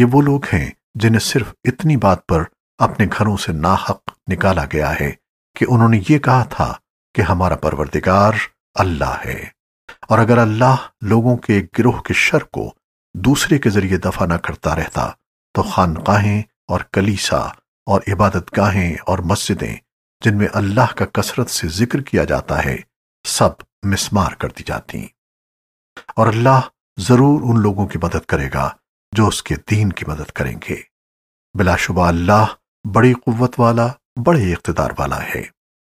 یہ وہ لوگ ہیں جنہیں صرف اتنی بات پر اپنے گھروں سے ناحق نکالا گیا ہے کہ انہوں نے یہ کہا تھا کہ ہمارا پروردگار اللہ ہے۔ اور اگر اللہ لوگوں کے ایک گروہ کے شر کو دوسرے کے ذریعے دفع نہ کرتا رہتا، تو خانقاہیں اور کلیسا اور عبادت گاہیں اور مسجدیں جن میں اللہ کا کثرت سے ذکر کیا جاتا ہے، سب مسمار کر دی جاتی۔ اور اللہ ضرور ان لوگوں کی مدد کرے گا جو اس کے دین کی مدد کریں گے۔ بلا شبہ اللہ بڑی قوت والا، بڑے اقتدار والا ہے۔